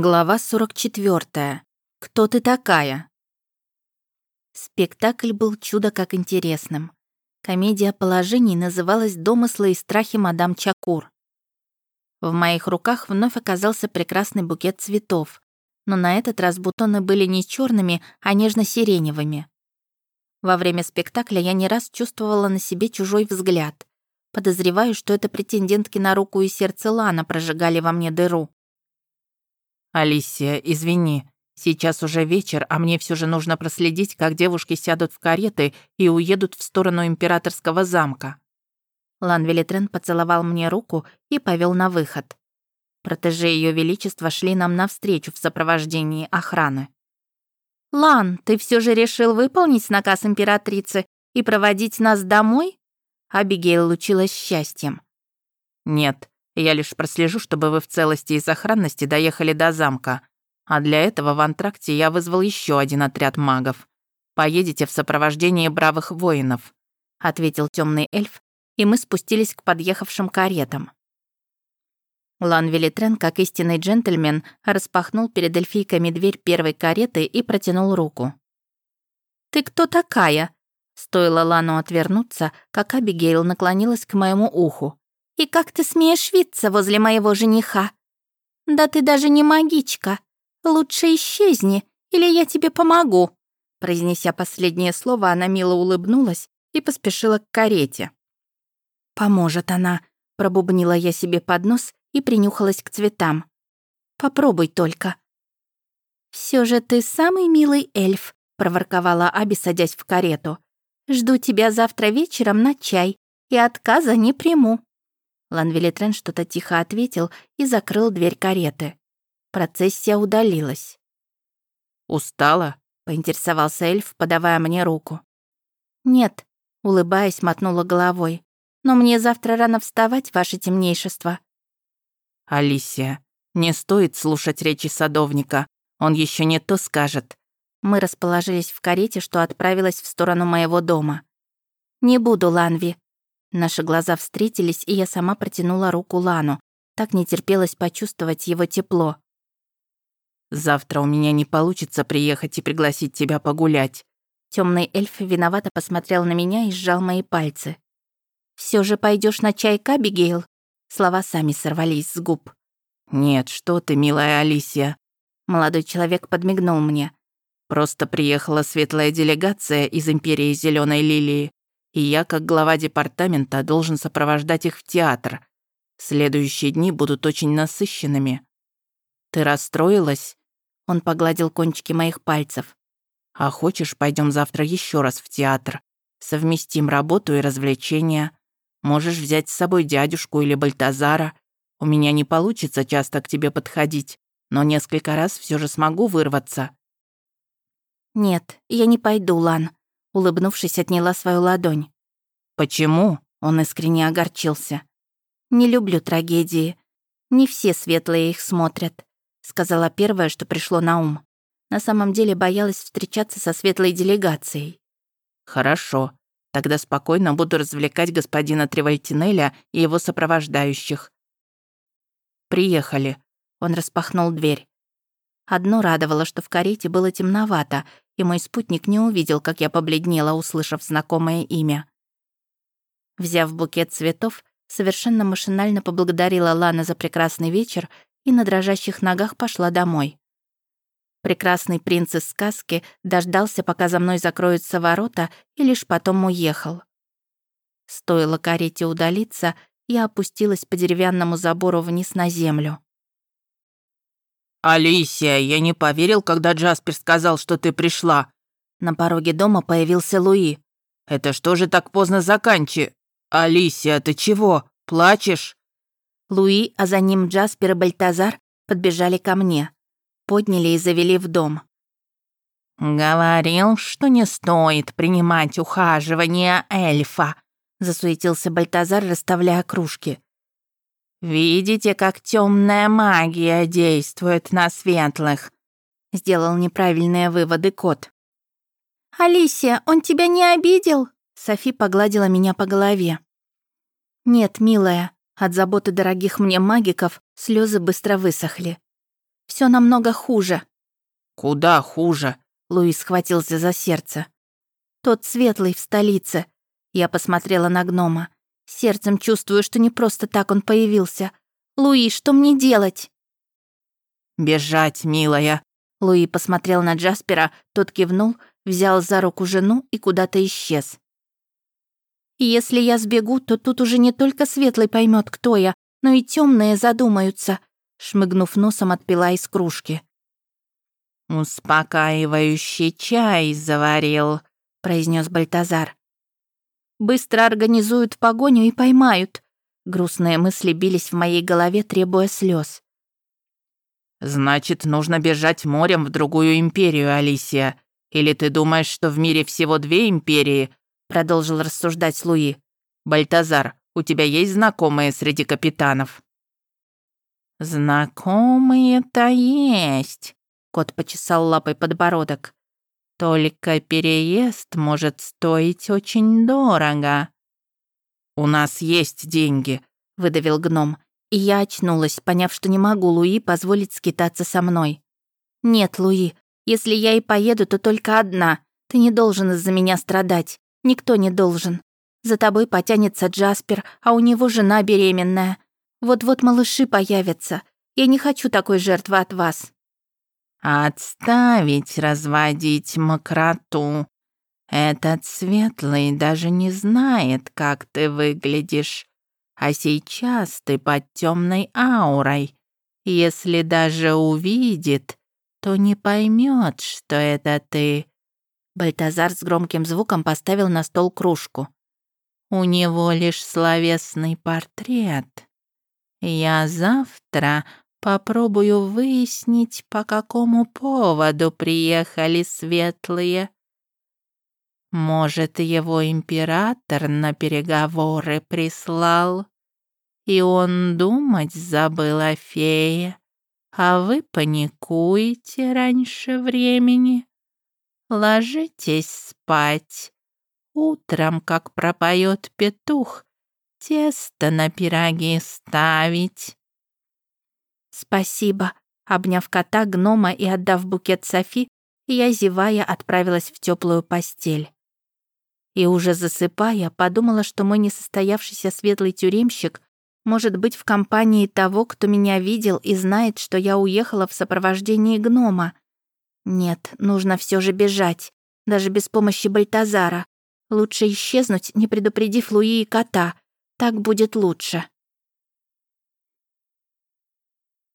Глава 44. Кто ты такая? Спектакль был чудо как интересным. Комедия положений называлась «Домыслы и страхи мадам Чакур». В моих руках вновь оказался прекрасный букет цветов, но на этот раз бутоны были не черными, а нежно-сиреневыми. Во время спектакля я не раз чувствовала на себе чужой взгляд. Подозреваю, что это претендентки на руку и сердце Лана прожигали во мне дыру. «Алисия, извини. Сейчас уже вечер, а мне все же нужно проследить, как девушки сядут в кареты и уедут в сторону императорского замка». Лан Велитрен поцеловал мне руку и повел на выход. Протеже Ее Величества шли нам навстречу в сопровождении охраны. «Лан, ты все же решил выполнить наказ императрицы и проводить нас домой?» Абигейл лучилась счастьем. «Нет, я лишь прослежу, чтобы вы в целости и сохранности доехали до замка. А для этого в антракте я вызвал еще один отряд магов. Поедете в сопровождении бравых воинов», — ответил темный эльф, и мы спустились к подъехавшим каретам. Лан Велитрен, как истинный джентльмен, распахнул перед эльфийками дверь первой кареты и протянул руку. «Ты кто такая?» Стоило Лану отвернуться, как Абигейл наклонилась к моему уху. И как ты смеешь виться возле моего жениха? Да ты даже не магичка. Лучше исчезни, или я тебе помогу». Произнеся последнее слово, она мило улыбнулась и поспешила к карете. «Поможет она», — пробубнила я себе под нос и принюхалась к цветам. «Попробуй только». Все же ты самый милый эльф», — проворковала Аби, садясь в карету. «Жду тебя завтра вечером на чай, и отказа не приму». Ланвелитрен что-то тихо ответил и закрыл дверь кареты. Процессия удалилась. «Устала?» — поинтересовался эльф, подавая мне руку. «Нет», — улыбаясь, мотнула головой. «Но мне завтра рано вставать, ваше темнейшество». «Алисия, не стоит слушать речи садовника. Он еще не то скажет». Мы расположились в карете, что отправилась в сторону моего дома. «Не буду, Ланви», Наши глаза встретились, и я сама протянула руку Лану. Так не терпелось почувствовать его тепло. «Завтра у меня не получится приехать и пригласить тебя погулять». Темный эльф виновато посмотрел на меня и сжал мои пальцы. Все же пойдешь на чай к Абигейл?» Слова сами сорвались с губ. «Нет, что ты, милая Алисия». Молодой человек подмигнул мне. «Просто приехала светлая делегация из Империи Зеленой Лилии и я, как глава департамента, должен сопровождать их в театр. Следующие дни будут очень насыщенными. Ты расстроилась? Он погладил кончики моих пальцев. А хочешь, пойдем завтра еще раз в театр? Совместим работу и развлечения. Можешь взять с собой дядюшку или Бальтазара. У меня не получится часто к тебе подходить, но несколько раз все же смогу вырваться. Нет, я не пойду, Лан улыбнувшись, отняла свою ладонь. «Почему?» — он искренне огорчился. «Не люблю трагедии. Не все светлые их смотрят», — сказала первое, что пришло на ум. На самом деле боялась встречаться со светлой делегацией. «Хорошо. Тогда спокойно буду развлекать господина Тревальтинеля и его сопровождающих». «Приехали». Он распахнул дверь. Одно радовало, что в карете было темновато, и мой спутник не увидел, как я побледнела, услышав знакомое имя. Взяв букет цветов, совершенно машинально поблагодарила Лана за прекрасный вечер и на дрожащих ногах пошла домой. Прекрасный принц из сказки дождался, пока за мной закроются ворота, и лишь потом уехал. Стоило карете удалиться, я опустилась по деревянному забору вниз на землю. «Алисия, я не поверил, когда Джаспер сказал, что ты пришла». На пороге дома появился Луи. «Это что же так поздно заканчи? Алисия, ты чего, плачешь?» Луи, а за ним Джаспер и Бальтазар подбежали ко мне. Подняли и завели в дом. «Говорил, что не стоит принимать ухаживание эльфа», засуетился Бальтазар, расставляя кружки. «Видите, как темная магия действует на светлых?» Сделал неправильные выводы кот. «Алисия, он тебя не обидел?» Софи погладила меня по голове. «Нет, милая, от заботы дорогих мне магиков слезы быстро высохли. Все намного хуже». «Куда хуже?» Луи схватился за сердце. «Тот светлый в столице». Я посмотрела на гнома. Сердцем чувствую, что не просто так он появился. «Луи, что мне делать?» «Бежать, милая!» Луи посмотрел на Джаспера, тот кивнул, взял за руку жену и куда-то исчез. «Если я сбегу, то тут уже не только Светлый поймет, кто я, но и темные задумаются», шмыгнув носом, отпила из кружки. «Успокаивающий чай заварил», — произнес Бальтазар. «Быстро организуют погоню и поймают». Грустные мысли бились в моей голове, требуя слез. «Значит, нужно бежать морем в другую империю, Алисия. Или ты думаешь, что в мире всего две империи?» Продолжил рассуждать Луи. «Бальтазар, у тебя есть знакомые среди капитанов?» «Знакомые-то есть», — кот почесал лапой подбородок. «Только переезд может стоить очень дорого». «У нас есть деньги», — выдавил гном. И я очнулась, поняв, что не могу Луи позволить скитаться со мной. «Нет, Луи, если я и поеду, то только одна. Ты не должен из-за меня страдать. Никто не должен. За тобой потянется Джаспер, а у него жена беременная. Вот-вот малыши появятся. Я не хочу такой жертвы от вас». «Отставить разводить мокроту. Этот светлый даже не знает, как ты выглядишь. А сейчас ты под темной аурой. Если даже увидит, то не поймет, что это ты». Бальтазар с громким звуком поставил на стол кружку. «У него лишь словесный портрет. Я завтра попробую выяснить, по какому поводу приехали светлые. Может, его император на переговоры прислал, и он думать забыл о фее, а вы паникуете раньше времени. Ложитесь спать. Утром, как пропоет петух, тесто на пироги ставить. Спасибо. Обняв кота, гнома и отдав букет Софи, я, зевая, отправилась в теплую постель и уже засыпая, подумала, что мой несостоявшийся светлый тюремщик может быть в компании того, кто меня видел и знает, что я уехала в сопровождении гнома. Нет, нужно все же бежать, даже без помощи Бальтазара. Лучше исчезнуть, не предупредив Луи и кота. Так будет лучше.